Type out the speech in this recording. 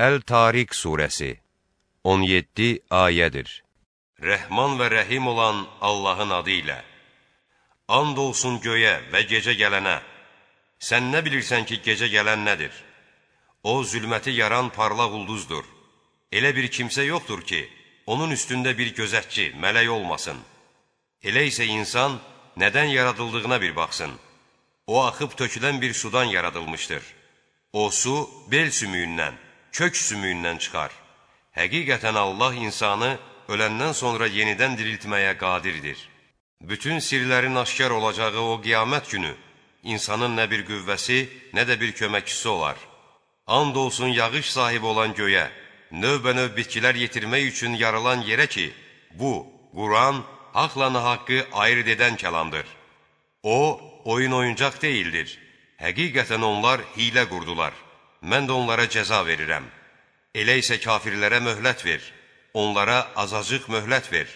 Əl-Tariq surəsi 17 ayədir. Rəhman və rəhim olan Allahın adı ilə And olsun göyə və gecə gələnə Sən nə bilirsən ki, gecə gələn nədir? O, zülməti yaran parlaq ulduzdur. Elə bir kimsə yoxdur ki, onun üstündə bir gözətçi, mələk olmasın. Elə isə insan nədən yaradıldığına bir baxsın. O, axıb tökülən bir sudan yaradılmışdır. O su bel sümüyündən, kök sümüyündən çıxar. Həqiqətən Allah insanı öləndən sonra yenidən diriltməyə qadirdir. Bütün sirlərin aşkar olacağı o qiyamət günü insanın nə bir qüvvəsi, nə də bir köməkçisi olar. And olsun yağış sahibi olan göyə, növbə-növ bitkilər yetirmək üçün yaralan yerə ki, bu, Quran, haqla haqqı ayırt edən kəlamdır. O, oyun oyuncaq deyildir. Həqiqətən onlar hilə qurdular. Mən də onlara cəza verirəm. Elə isə kafirlərə möhlət ver, onlara azacıq möhlət ver.